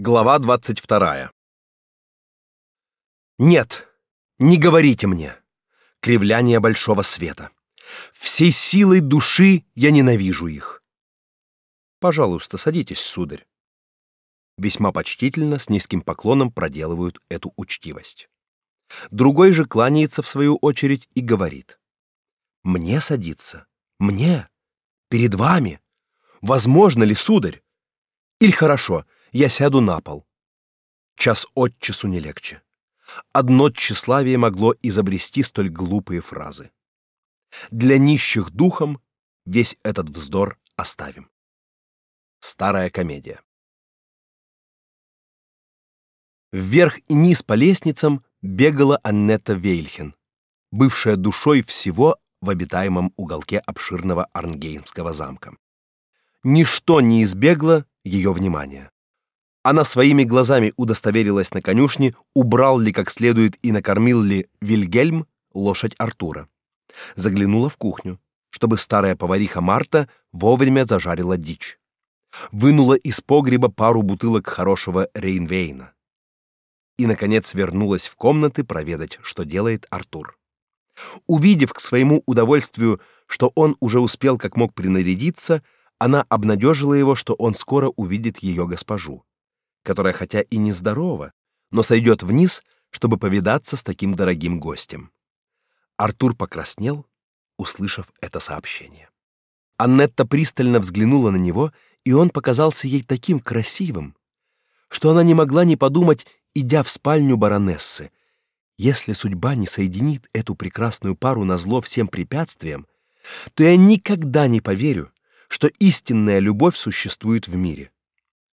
Глава 22. Нет, не говорите мне. Кривляние большого света. Всей силой души я ненавижу их. Пожалуйста, садитесь, сударь. Весьма почтительно, с низким поклоном проделывают эту учтивость. Другой же кланяется в свою очередь и говорит: "Мне садиться? Мне? Перед вами? Возможно ли, сударь? Или хорошо, я сяду на пол. Час от часу не легче. Одно тщеславие могло изобрести столь глупые фразы. Для нищих духом весь этот вздор оставим. Старая комедия. Вверх и низ по лестницам бегала Аннетта Вейльхен, бывшая душой всего в обитаемом уголке обширного Арнгеймского замка. Ничто не избегло ее внимания. Она своими глазами удостоверилась на конюшне, убрал ли как следует и накормил ли Вильгельм лошадь Артура. Заглянула в кухню, чтобы старая повариха Марта вовремя зажарила дичь. Вынула из погреба пару бутылок хорошего Рейнвейна. И наконец вернулась в комнаты проведать, что делает Артур. Увидев к своему удовольствию, что он уже успел как мог принарядиться, она обнадежила его, что он скоро увидит ее госпожу которая хотя и не здорова, но сойдет вниз, чтобы повидаться с таким дорогим гостем. Артур покраснел, услышав это сообщение. Аннетта пристально взглянула на него, и он показался ей таким красивым, что она не могла не подумать, идя в спальню баронессы, если судьба не соединит эту прекрасную пару на зло всем препятствиям, то я никогда не поверю, что истинная любовь существует в мире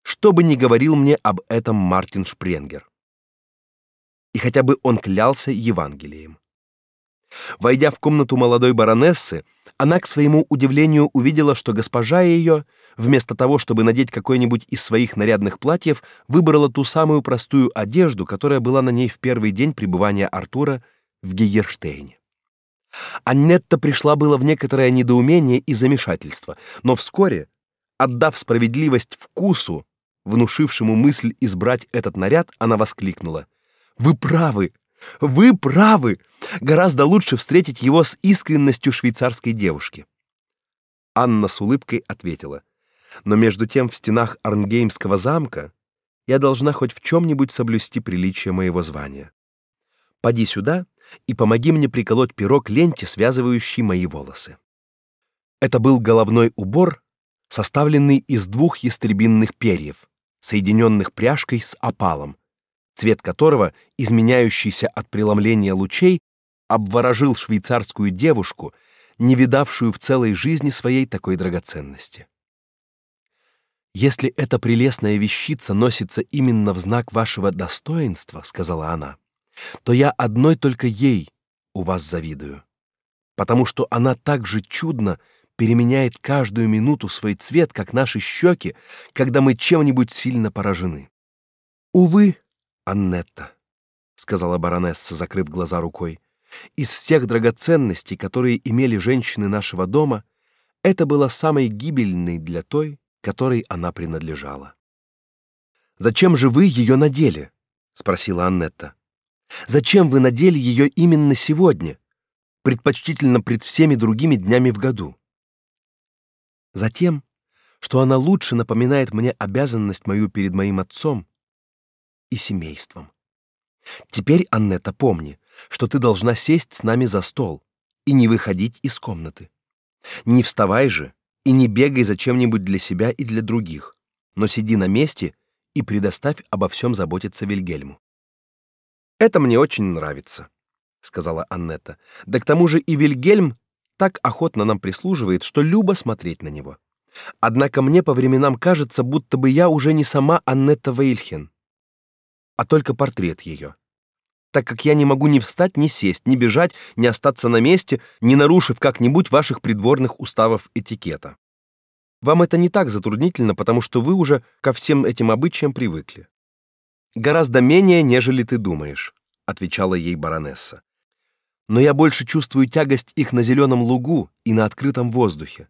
что бы ни говорил мне об этом Мартин Шпренгер. И хотя бы он клялся Евангелием. Войдя в комнату молодой баронессы, она к своему удивлению увидела, что госпожа ее, вместо того, чтобы надеть какое-нибудь из своих нарядных платьев, выбрала ту самую простую одежду, которая была на ней в первый день пребывания Артура в Гейерштейне. Аннетта пришла было в некоторое недоумение и замешательство, но вскоре, отдав справедливость вкусу, внушившему мысль избрать этот наряд, она воскликнула: "Вы правы! Вы правы! Гораздо лучше встретить его с искренностью швейцарской девушки". Анна с улыбкой ответила: "Но между тем в стенах Арнгеймского замка я должна хоть в чем нибудь соблюсти приличие моего звания. Поди сюда и помоги мне приколоть перо к ленте, связывающей мои волосы". Это был головной убор, составленный из двух ястребинных перьев, соединенных пряжкой с опалом, цвет которого, изменяющийся от преломления лучей, обворожил швейцарскую девушку, не видавшую в целой жизни своей такой драгоценности. Если эта прелестная вещица носится именно в знак вашего достоинства, сказала она, то я одной только ей у вас завидую, потому что она так же чудно переменяет каждую минуту свой цвет, как наши щеки, когда мы чем-нибудь сильно поражены. Увы, Аннетта, сказала баронесса, закрыв глаза рукой, из всех драгоценностей, которые имели женщины нашего дома, это была самой гибельной для той, которой она принадлежала. Зачем же вы ее надели? спросила Аннетта. Зачем вы надели ее именно сегодня, предпочтительно пред всеми другими днями в году? Затем, что она лучше напоминает мне обязанность мою перед моим отцом и семейством. Теперь, Аннета, помни, что ты должна сесть с нами за стол и не выходить из комнаты. Не вставай же и не бегай за чем-нибудь для себя и для других, но сиди на месте и предоставь обо всем заботиться Вильгельму. Это мне очень нравится, сказала Аннета. Да к тому же и Вильгельм так охотно нам прислуживает, что любо смотреть на него. Однако мне по временам кажется, будто бы я уже не сама Аннетта Вейльхен, а только портрет ее. Так как я не могу ни встать, ни сесть, ни бежать, ни остаться на месте, не нарушив как-нибудь ваших придворных уставов этикета. Вам это не так затруднительно, потому что вы уже ко всем этим обычаям привыкли. Гораздо менее, нежели ты думаешь, отвечала ей баронесса но я больше чувствую тягость их на зеленом лугу и на открытом воздухе,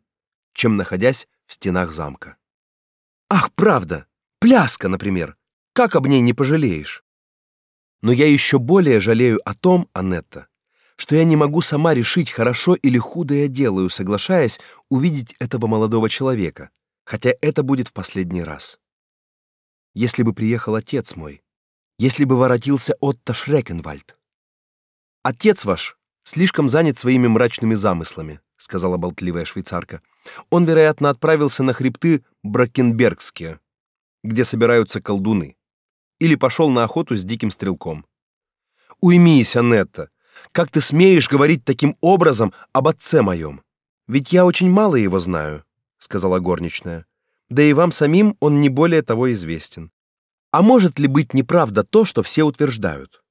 чем находясь в стенах замка. Ах, правда, пляска, например, Как об ней не пожалеешь? Но я еще более жалею о том, Анетта, что я не могу сама решить, хорошо или худо я делаю, соглашаясь увидеть этого молодого человека, хотя это будет в последний раз. Если бы приехал отец мой, если бы воротился Отто Шрекенвальд. Отец ваш слишком занят своими мрачными замыслами, сказала болтливая швейцарка. Он, вероятно, отправился на хребты Бракенбергские, где собираются колдуны, или пошел на охоту с диким стрелком. Уймись, Анетта. Как ты смеешь говорить таким образом об отце моем? Ведь я очень мало его знаю, сказала горничная. Да и вам самим он не более того известен. А может ли быть неправда то, что все утверждают?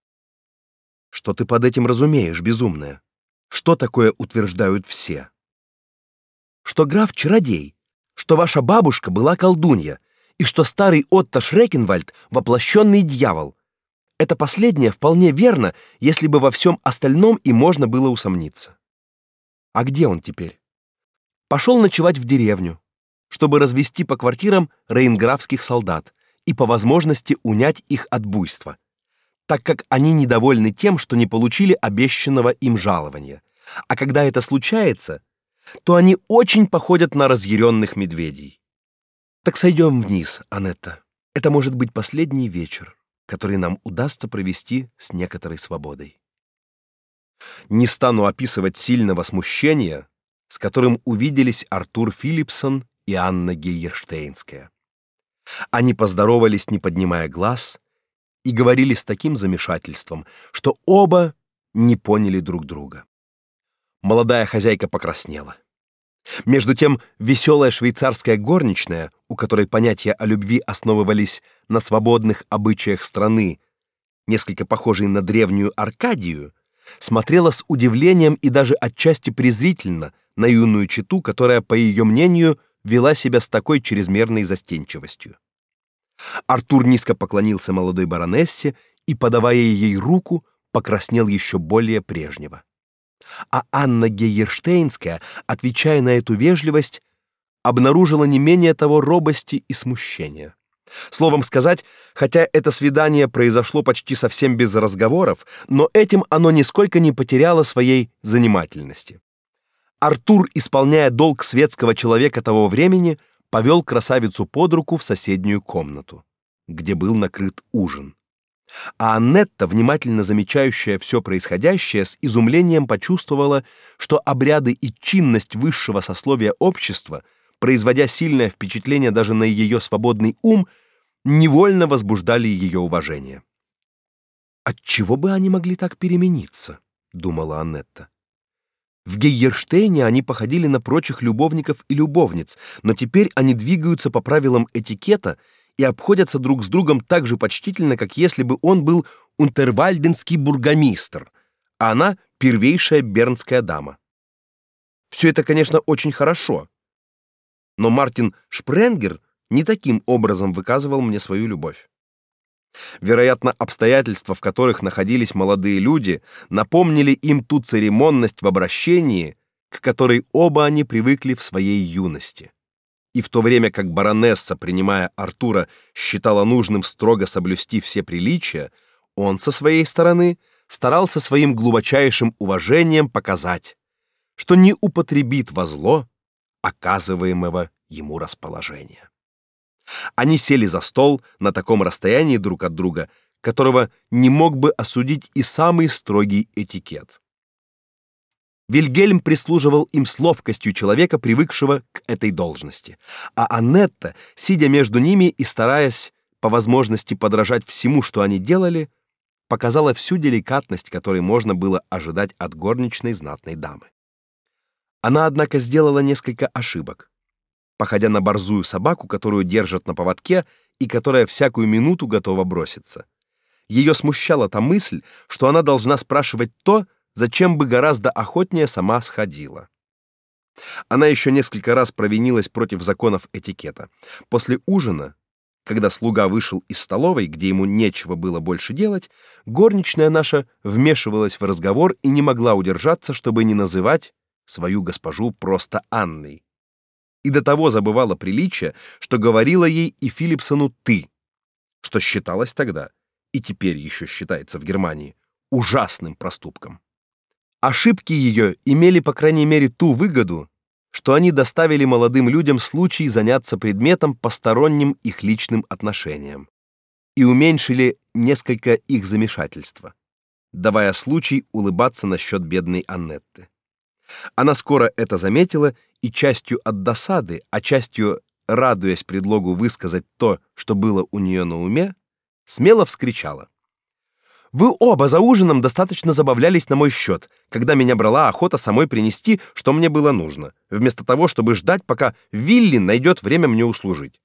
Что ты под этим разумеешь, безумная? Что такое утверждают все? Что граф чародей, что ваша бабушка была колдунья, и что старый Отто Шрекенвальд воплощенный дьявол. Это последнее вполне верно, если бы во всем остальном и можно было усомниться. А где он теперь? Пошел ночевать в деревню, чтобы развести по квартирам рейнграфских солдат и по возможности унять их от буйства, так как они недовольны тем, что не получили обещанного им жалования. А когда это случается, то они очень походят на разъяренных медведей. Так сойдем вниз, Анетта. Это может быть последний вечер, который нам удастся провести с некоторой свободой. Не стану описывать сильного смущения, с которым увиделись Артур Филипсон и Анна Гейерштейнская. Они поздоровались, не поднимая глаз, и говорили с таким замешательством, что оба не поняли друг друга. Молодая хозяйка покраснела. Между тем, веселая швейцарская горничная, у которой понятия о любви основывались на свободных обычаях страны, несколько похожей на древнюю Аркадию, смотрела с удивлением и даже отчасти презрительно на юную читу, которая, по ее мнению, вела себя с такой чрезмерной застенчивостью. Артур низко поклонился молодой баронессе и, подавая ей руку, покраснел еще более прежнего. А Анна Гейерштейнская, отвечая на эту вежливость, обнаружила не менее того робости и смущения. Словом сказать, хотя это свидание произошло почти совсем без разговоров, но этим оно нисколько не потеряло своей занимательности. Артур, исполняя долг светского человека того времени, повел красавицу под руку в соседнюю комнату, где был накрыт ужин. А Аннетта, внимательно замечающая все происходящее, с изумлением почувствовала, что обряды и чинность высшего сословия общества, производя сильное впечатление даже на ее свободный ум, невольно возбуждали ее уважение. От чего бы они могли так перемениться, думала Аннетта. В Гейерштейне они походили на прочих любовников и любовниц, но теперь они двигаются по правилам этикета и обходятся друг с другом так же почтительно, как если бы он был унтервальденский бургомистр, а она первейшая бернская дама. Все это, конечно, очень хорошо, но Мартин Шпренгер не таким образом выказывал мне свою любовь. Вероятно, обстоятельства, в которых находились молодые люди, напомнили им ту церемонность в обращении, к которой оба они привыкли в своей юности. И в то время как баронесса, принимая Артура, считала нужным строго соблюсти все приличия, он со своей стороны старался своим глубочайшим уважением показать, что не употребит во зло оказываемого ему расположения. Они сели за стол на таком расстоянии друг от друга, которого не мог бы осудить и самый строгий этикет. Вильгельм прислуживал им с ловкостью человека, привыкшего к этой должности, а Аннетта, сидя между ними и стараясь по возможности подражать всему, что они делали, показала всю деликатность, которой можно было ожидать от горничной знатной дамы. Она, однако, сделала несколько ошибок походя на борзую собаку, которую держат на поводке и которая всякую минуту готова броситься. Ее смущала та мысль, что она должна спрашивать то, зачем бы гораздо охотнее сама сходила. Она еще несколько раз провинилась против законов этикета. После ужина, когда слуга вышел из столовой, где ему нечего было больше делать, горничная наша вмешивалась в разговор и не могла удержаться, чтобы не называть свою госпожу просто Анной и до того забывала приличия, что говорила ей и Филипсону ты, что считалось тогда и теперь еще считается в Германии ужасным проступком. Ошибки ее имели, по крайней мере, ту выгоду, что они доставили молодым людям случай заняться предметом посторонним их личным отношениям и уменьшили несколько их замешательства, давая случай улыбаться насчет бедной Аннетты. Она скоро это заметила и частью от досады, а частью радуясь предлогу высказать то, что было у нее на уме, смело вскричала: "Вы оба за ужином достаточно забавлялись на мой счет, когда меня брала охота самой принести, что мне было нужно, вместо того, чтобы ждать, пока Вилли найдет время мне услужить.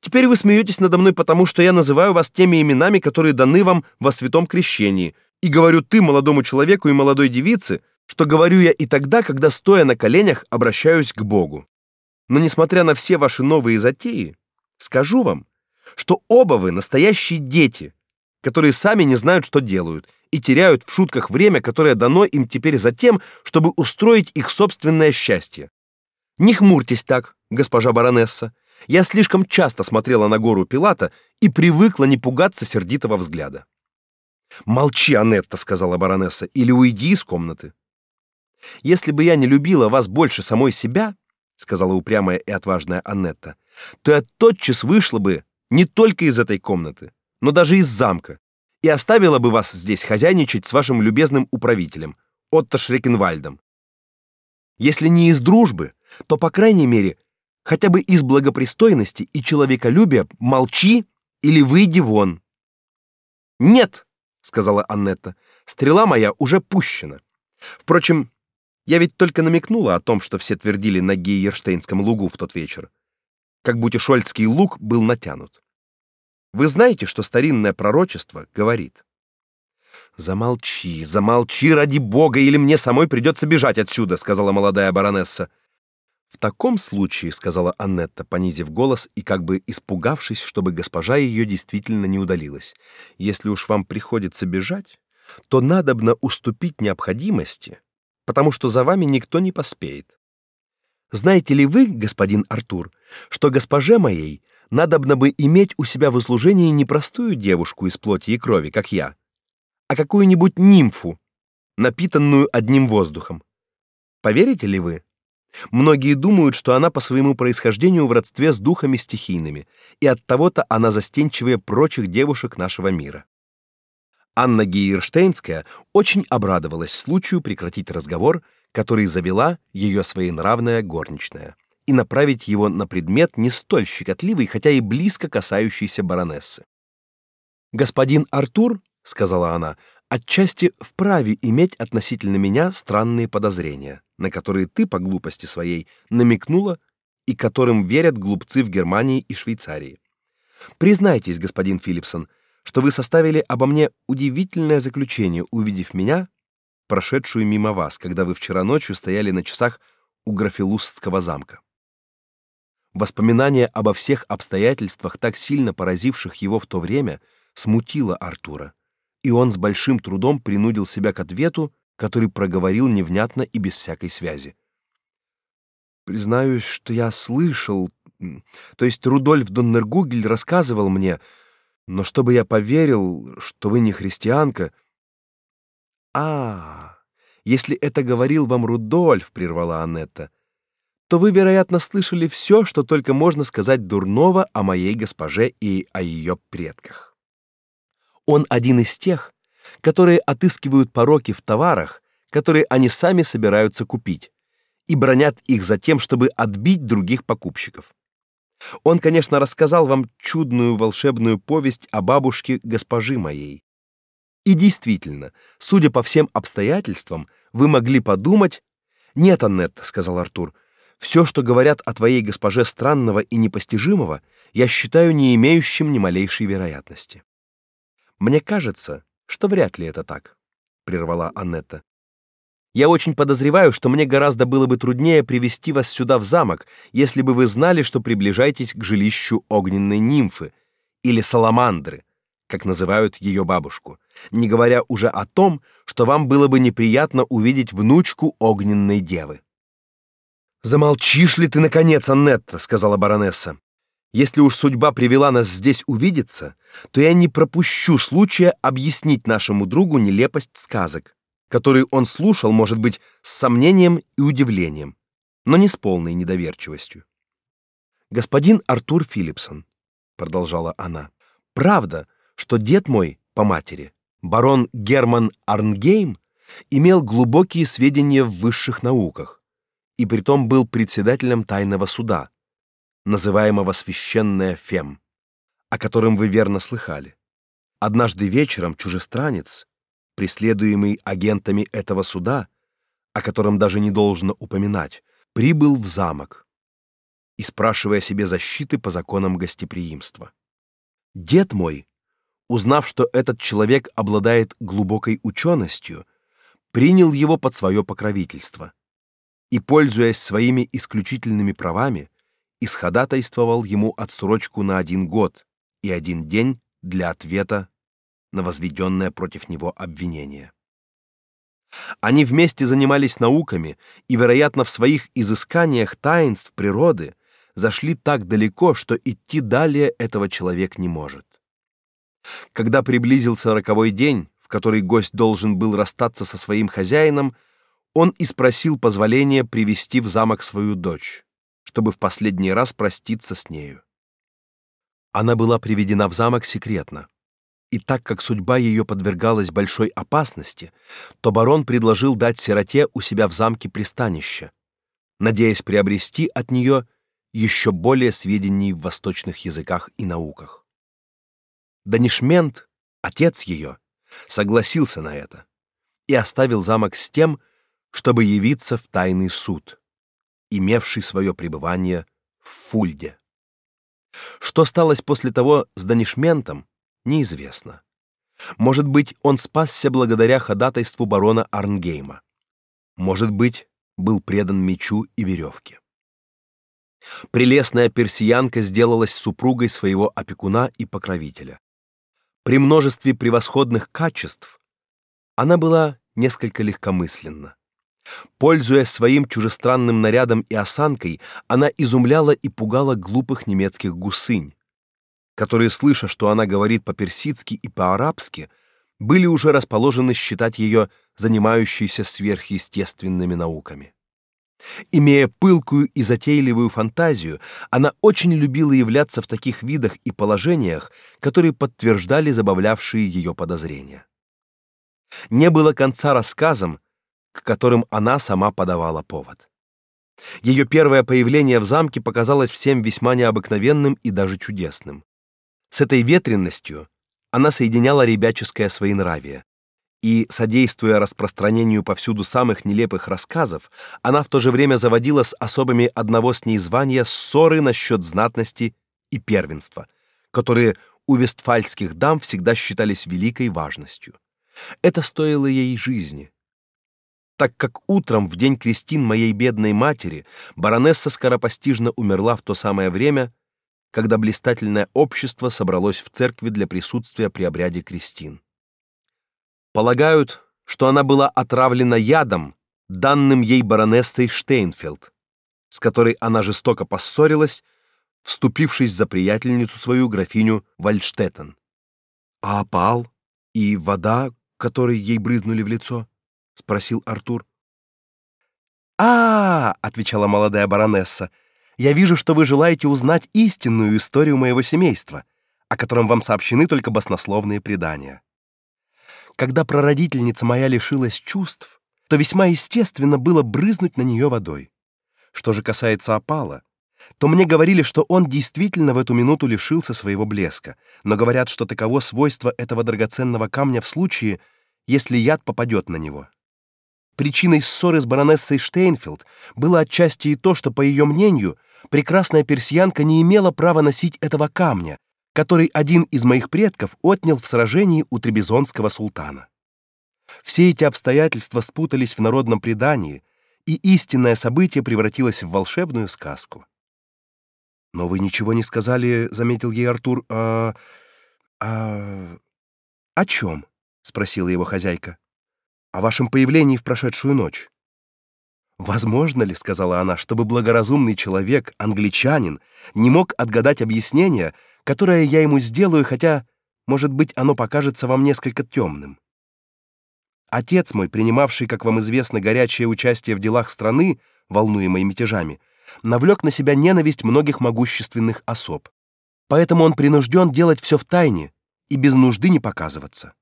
Теперь вы смеетесь надо мной потому, что я называю вас теми именами, которые даны вам во святом крещении, и говорю ты молодому человеку и молодой девице, что говорю я и тогда, когда стоя на коленях обращаюсь к Богу. Но несмотря на все ваши новые затеи, скажу вам, что оба вы настоящие дети, которые сами не знают, что делают, и теряют в шутках время, которое дано им теперь за тем, чтобы устроить их собственное счастье. Не хмурьтесь так, госпожа баронесса. Я слишком часто смотрела на гору Пилата и привыкла не пугаться сердитого взгляда. Молчи, Анетта, сказала баронесса, или уйди из комнаты. Если бы я не любила вас больше самой себя, сказала упрямая и отважная Аннетта, то я тотчас вышла бы не только из этой комнаты, но даже из замка и оставила бы вас здесь хозяйничать с вашим любезным управителем Отто Шрекенвальдом. Если не из дружбы, то по крайней мере, хотя бы из благопристойности и человеколюбия молчи или выйди вон. Нет, сказала Аннетта. Стрела моя уже пущена. Впрочем, я ведь только намекнула о том, что все твердили на Гейерштейнском лугу в тот вечер, как будто шольцкий луг был натянут. Вы знаете, что старинное пророчество говорит: Замолчи, замолчи ради бога, или мне самой придется бежать отсюда, сказала молодая баронесса. В таком случае, сказала Аннетта, понизив голос и как бы испугавшись, чтобы госпожа ее действительно не удалилась. Если уж вам приходится бежать, то надобно уступить необходимости потому что за вами никто не поспеет. Знаете ли вы, господин Артур, что госпоже моей надобно бы иметь у себя в услужении не простую девушку из плоти и крови, как я, а какую-нибудь нимфу, напитанную одним воздухом? Поверите ли вы? Многие думают, что она по своему происхождению в родстве с духами стихийными, и от того-то она застенчивее прочих девушек нашего мира. Анна Гейерштейнская очень обрадовалась случаю прекратить разговор, который завела ее своенравная горничная, и направить его на предмет не столь щекотливый, хотя и близко касающийся баронессы. «Господин Артур», — сказала она, — «отчасти вправе иметь относительно меня странные подозрения, на которые ты по глупости своей намекнула и которым верят глупцы в Германии и Швейцарии. Признайтесь, господин Филипсон, — что вы составили обо мне удивительное заключение, увидев меня, прошедшую мимо вас, когда вы вчера ночью стояли на часах у Графилусского замка. Воспоминание обо всех обстоятельствах, так сильно поразивших его в то время, смутило Артура, и он с большим трудом принудил себя к ответу, который проговорил невнятно и без всякой связи. Признаюсь, что я слышал, то есть Рудольф Доннергугель рассказывал мне, но чтобы я поверил, что вы не христианка... А, если это говорил вам Рудольф, прервала Аннетта, то вы, вероятно, слышали все, что только можно сказать дурного о моей госпоже и о ее предках. Он один из тех, которые отыскивают пороки в товарах, которые они сами собираются купить, и бронят их за тем, чтобы отбить других покупщиков. Он, конечно, рассказал вам чудную волшебную повесть о бабушке госпожи моей. И действительно, судя по всем обстоятельствам, вы могли подумать... Нет, Аннет, сказал Артур, все, что говорят о твоей госпоже странного и непостижимого, я считаю не имеющим ни малейшей вероятности. Мне кажется, что вряд ли это так, прервала Аннетта. Я очень подозреваю, что мне гораздо было бы труднее привести вас сюда в замок, если бы вы знали, что приближаетесь к жилищу огненной нимфы или саламандры, как называют ее бабушку, не говоря уже о том, что вам было бы неприятно увидеть внучку огненной девы. Замолчишь ли ты наконец, Аннетта, сказала баронесса. Если уж судьба привела нас здесь увидеться, то я не пропущу случая объяснить нашему другу нелепость сказок, которые он слушал, может быть, с сомнением и удивлением, но не с полной недоверчивостью. Господин Артур Филипсон, продолжала она. Правда, что дед мой по матери, барон Герман Арнгейм, имел глубокие сведения в высших науках и притом был председателем тайного суда, называемого священная фем, о котором вы верно слыхали. Однажды вечером чужестранец, преследуемый агентами этого суда, о котором даже не должно упоминать, прибыл в замок и спрашивая себе защиты по законам гостеприимства. Дед мой, узнав, что этот человек обладает глубокой ученостью, принял его под свое покровительство и, пользуясь своими исключительными правами, исходатайствовал ему отсрочку на один год и один день для ответа на возведенное против него обвинение. Они вместе занимались науками и, вероятно, в своих изысканиях таинств природы зашли так далеко, что идти далее этого человек не может. Когда приблизился роковой день, в который гость должен был расстаться со своим хозяином, он и спросил позволения привести в замок свою дочь, чтобы в последний раз проститься с нею. Она была приведена в замок секретно. И так как судьба ее подвергалась большой опасности, то барон предложил дать сироте у себя в замке пристанище, надеясь приобрести от нее еще более сведений в восточных языках и науках. Данишмент, отец ее, согласился на это и оставил замок с тем, чтобы явиться в тайный суд, имевший свое пребывание в Фульде. Что сталось после того с Данишментом, неизвестно. Может быть, он спасся благодаря ходатайству барона Арнгейма. Может быть, был предан мечу и веревке. Прелестная персиянка сделалась супругой своего опекуна и покровителя. При множестве превосходных качеств она была несколько легкомысленна. Пользуясь своим чужестранным нарядом и осанкой, она изумляла и пугала глупых немецких гусынь, которые, слыша, что она говорит по-персидски и по-арабски, были уже расположены считать ее занимающейся сверхъестественными науками. Имея пылкую и затейливую фантазию, она очень любила являться в таких видах и положениях, которые подтверждали забавлявшие ее подозрения. Не было конца рассказам, к которым она сама подавала повод. Ее первое появление в замке показалось всем весьма необыкновенным и даже чудесным. С этой ветренностью она соединяла ребяческое своенравие, и, содействуя распространению повсюду самых нелепых рассказов, она в то же время заводила с особыми одного с ней звания ссоры насчет знатности и первенства, которые у вестфальских дам всегда считались великой важностью. Это стоило ей жизни. Так как утром в день крестин моей бедной матери баронесса скоропостижно умерла в то самое время, когда блистательное общество собралось в церкви для присутствия при обряде крестин. Полагают, что она была отравлена ядом, данным ей баронессой Штейнфелд, с которой она жестоко поссорилась, вступившись за приятельницу свою графиню Вальштеттен. А опал и вода, которой ей брызнули в лицо, спросил Артур. -а отвечала молодая баронесса. Я вижу, что вы желаете узнать истинную историю моего семейства, о котором вам сообщены только баснословные предания. Когда прародительница моя лишилась чувств, то весьма естественно было брызнуть на нее водой. Что же касается опала, то мне говорили, что он действительно в эту минуту лишился своего блеска, но говорят, что таково свойство этого драгоценного камня в случае, если яд попадет на него. Причиной ссоры с баронессой Штейнфелд было отчасти и то, что, по ее мнению, прекрасная персиянка не имела права носить этого камня, который один из моих предков отнял в сражении у Требизонского султана. Все эти обстоятельства спутались в народном предании, и истинное событие превратилось в волшебную сказку. Но вы ничего не сказали, заметил ей Артур. А а о чем? спросила его хозяйка. О вашем появлении в прошедшую ночь. Возможно ли, сказала она, чтобы благоразумный человек, англичанин, не мог отгадать объяснение, которое я ему сделаю, хотя, может быть, оно покажется вам несколько темным? Отец мой, принимавший, как вам известно, горячее участие в делах страны, волнуемой мятежами, навлек на себя ненависть многих могущественных особ. Поэтому он принужден делать все в тайне и без нужды не показываться.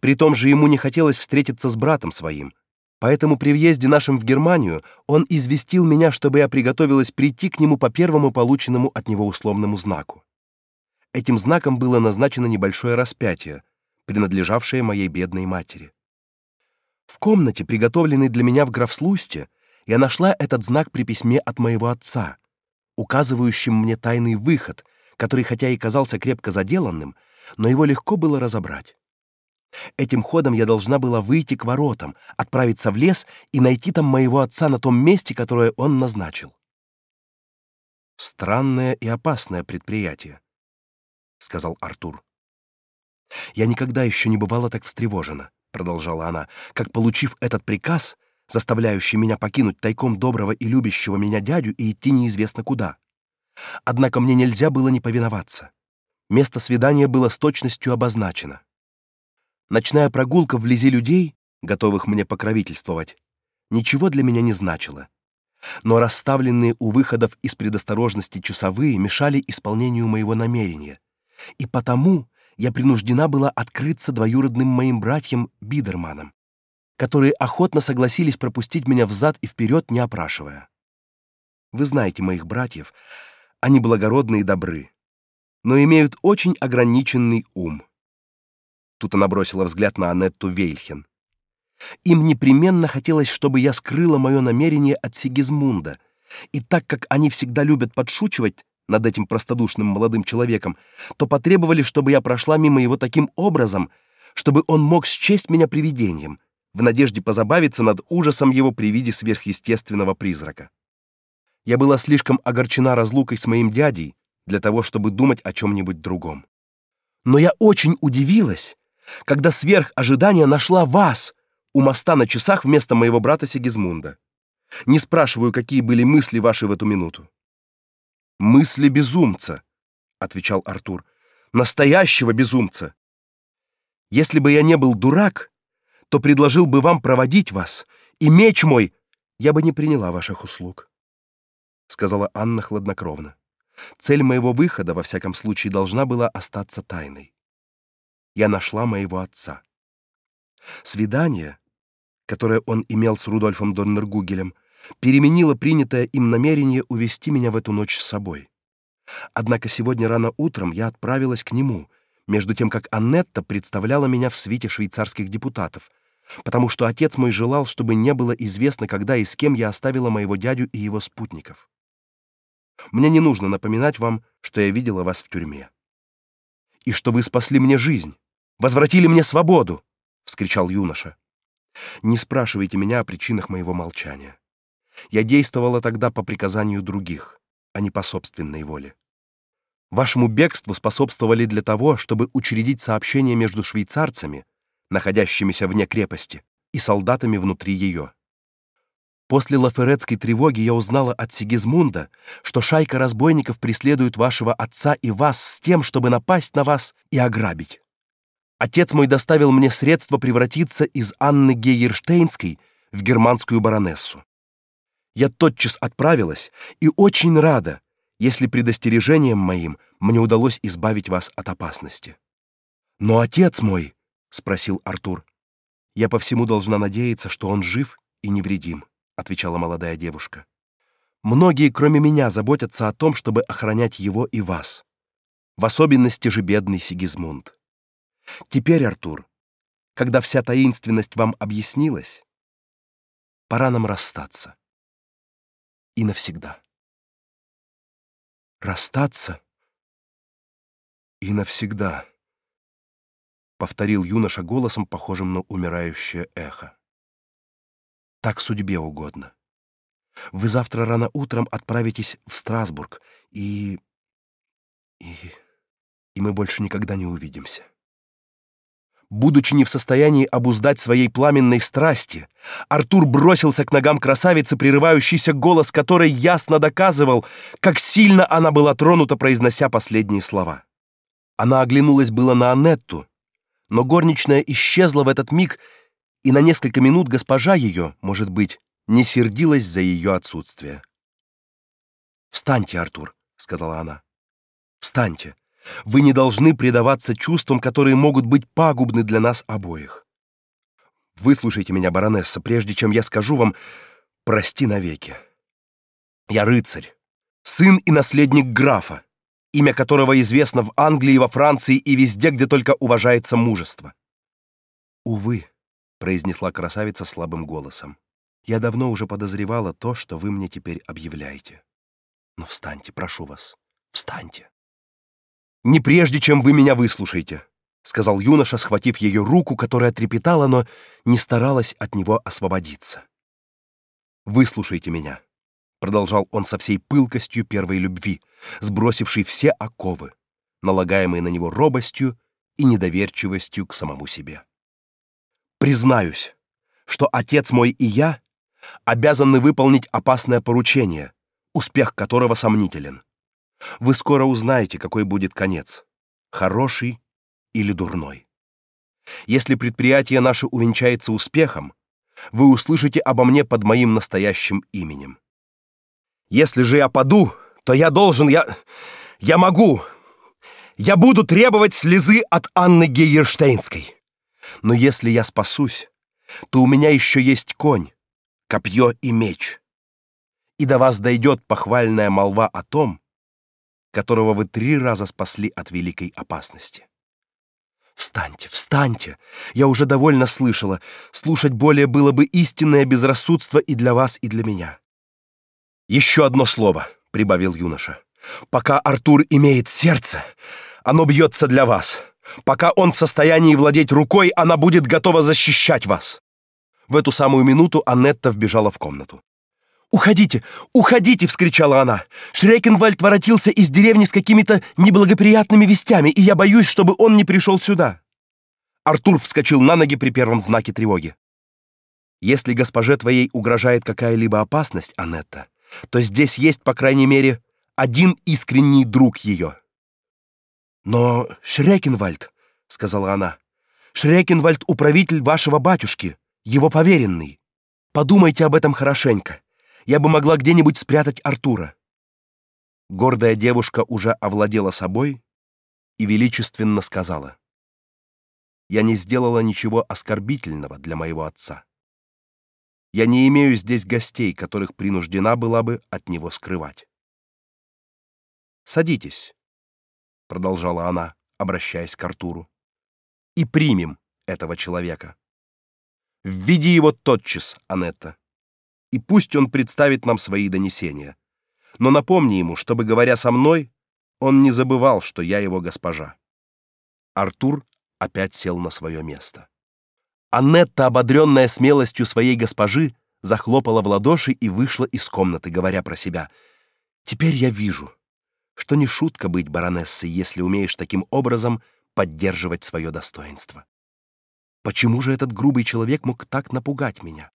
При том же ему не хотелось встретиться с братом своим, Поэтому при въезде нашим в Германию он известил меня, чтобы я приготовилась прийти к нему по первому полученному от него условному знаку. Этим знаком было назначено небольшое распятие, принадлежавшее моей бедной матери. В комнате, приготовленной для меня в графслусте, я нашла этот знак при письме от моего отца, указывающим мне тайный выход, который хотя и казался крепко заделанным, но его легко было разобрать. Этим ходом я должна была выйти к воротам, отправиться в лес и найти там моего отца на том месте, которое он назначил. Странное и опасное предприятие, сказал Артур. Я никогда еще не бывала так встревожена, продолжала она, как получив этот приказ, заставляющий меня покинуть тайком доброго и любящего меня дядю и идти неизвестно куда. Однако мне нельзя было не повиноваться. Место свидания было с точностью обозначено. Ночная прогулка вблизи людей, готовых мне покровительствовать, ничего для меня не значила. Но расставленные у выходов из предосторожности часовые мешали исполнению моего намерения, и потому я принуждена была открыться двоюродным моим братьям Бидерманам, которые охотно согласились пропустить меня взад и вперед, не опрашивая. Вы знаете моих братьев, они благородны и добры, но имеют очень ограниченный ум. Тут она бросила взгляд на Анетту Вейльхен. Им непременно хотелось, чтобы я скрыла мое намерение от Сигизмунда. И так как они всегда любят подшучивать над этим простодушным молодым человеком, то потребовали, чтобы я прошла мимо его таким образом, чтобы он мог счесть меня привидением, в надежде позабавиться над ужасом его при виде сверхъестественного призрака. Я была слишком огорчена разлукой с моим дядей для того, чтобы думать о чем нибудь другом. Но я очень удивилась, когда сверх ожидания нашла вас у моста на часах вместо моего брата Сигизмунда. Не спрашиваю, какие были мысли ваши в эту минуту. Мысли безумца, отвечал Артур. Настоящего безумца. Если бы я не был дурак, то предложил бы вам проводить вас, и меч мой я бы не приняла ваших услуг, сказала Анна хладнокровно. Цель моего выхода во всяком случае должна была остаться тайной я нашла моего отца. Свидание, которое он имел с Рудольфом Доннергугелем, переменило принятое им намерение увести меня в эту ночь с собой. Однако сегодня рано утром я отправилась к нему, между тем как Аннетта представляла меня в свите швейцарских депутатов, потому что отец мой желал, чтобы не было известно, когда и с кем я оставила моего дядю и его спутников. Мне не нужно напоминать вам, что я видела вас в тюрьме и что вы спасли мне жизнь, возвратили мне свободу, вскричал юноша. Не спрашивайте меня о причинах моего молчания. Я действовала тогда по приказанию других, а не по собственной воле. Вашему бегству способствовали для того, чтобы учредить сообщение между швейцарцами, находящимися вне крепости, и солдатами внутри ее. После Лаферетской тревоги я узнала от Сигизмунда, что шайка разбойников преследует вашего отца и вас с тем, чтобы напасть на вас и ограбить. Отец мой доставил мне средства превратиться из Анны Гейерштейнской в германскую баронессу. Я тотчас отправилась и очень рада, если предостережением моим мне удалось избавить вас от опасности. Но отец мой, спросил Артур. Я по всему должна надеяться, что он жив и невредим отвечала молодая девушка. Многие, кроме меня, заботятся о том, чтобы охранять его и вас. В особенности же бедный Сигизмунд. Теперь, Артур, когда вся таинственность вам объяснилась, пора нам расстаться. И навсегда. Расстаться и навсегда, повторил юноша голосом, похожим на умирающее эхо. Так судьбе угодно. Вы завтра рано утром отправитесь в Страсбург, и... и... и мы больше никогда не увидимся. Будучи не в состоянии обуздать своей пламенной страсти, Артур бросился к ногам красавицы, прерывающийся голос которой ясно доказывал, как сильно она была тронута, произнося последние слова. Она оглянулась было на Аннетту, но горничная исчезла в этот миг, и на несколько минут госпожа ее, может быть, не сердилась за ее отсутствие. «Встаньте, Артур», — сказала она. «Встаньте. Вы не должны предаваться чувствам, которые могут быть пагубны для нас обоих. Выслушайте меня, баронесса, прежде чем я скажу вам «прости навеки». Я рыцарь, сын и наследник графа, имя которого известно в Англии, во Франции и везде, где только уважается мужество. «Увы», — произнесла красавица слабым голосом, — «я давно уже подозревала то, что вы мне теперь объявляете. Но встаньте, прошу вас, встаньте». «Не прежде, чем вы меня выслушаете», — сказал юноша, схватив ее руку, которая трепетала, но не старалась от него освободиться. «Выслушайте меня», — продолжал он со всей пылкостью первой любви, сбросившей все оковы, налагаемые на него робостью и недоверчивостью к самому себе. «Признаюсь, что отец мой и я обязаны выполнить опасное поручение, успех которого сомнителен. Вы скоро узнаете, какой будет конец хороший или дурной. Если предприятие наше увенчается успехом, вы услышите обо мне под моим настоящим именем. Если же я паду, то я должен, я я могу. Я буду требовать слезы от Анны Гейерштейнской. Но если я спасусь, то у меня еще есть конь, копье и меч. И до вас дойдет похвальная молва о том, которого вы три раза спасли от великой опасности. Встаньте, встаньте. Я уже довольно слышала. Слушать более было бы истинное безрассудство и для вас, и для меня. Еще одно слово, прибавил юноша. Пока Артур имеет сердце, оно бьется для вас. Пока он в состоянии владеть рукой, она будет готова защищать вас. В эту самую минуту Аннетта вбежала в комнату. «Уходите! Уходите!» — вскричала она. «Шрекенвальд воротился из деревни с какими-то неблагоприятными вестями, и я боюсь, чтобы он не пришел сюда». Артур вскочил на ноги при первом знаке тревоги. «Если госпоже твоей угрожает какая-либо опасность, Анетта, то здесь есть, по крайней мере, один искренний друг ее». «Но Шрекенвальд», — сказала она, — «Шрекенвальд — управитель вашего батюшки, его поверенный. Подумайте об этом хорошенько я бы могла где-нибудь спрятать Артура. Гордая девушка уже овладела собой и величественно сказала: "Я не сделала ничего оскорбительного для моего отца. Я не имею здесь гостей, которых принуждена была бы от него скрывать. Садитесь", продолжала она, обращаясь к Артуру. "И примем этого человека. Введи его тотчас, Анетта и пусть он представит нам свои донесения. Но напомни ему, чтобы говоря со мной, он не забывал, что я его госпожа. Артур опять сел на свое место. Аннетта, ободренная смелостью своей госпожи, захлопала в ладоши и вышла из комнаты, говоря про себя: "Теперь я вижу, что не шутка быть баронессой, если умеешь таким образом поддерживать свое достоинство. Почему же этот грубый человек мог так напугать меня?